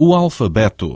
O alfabeto.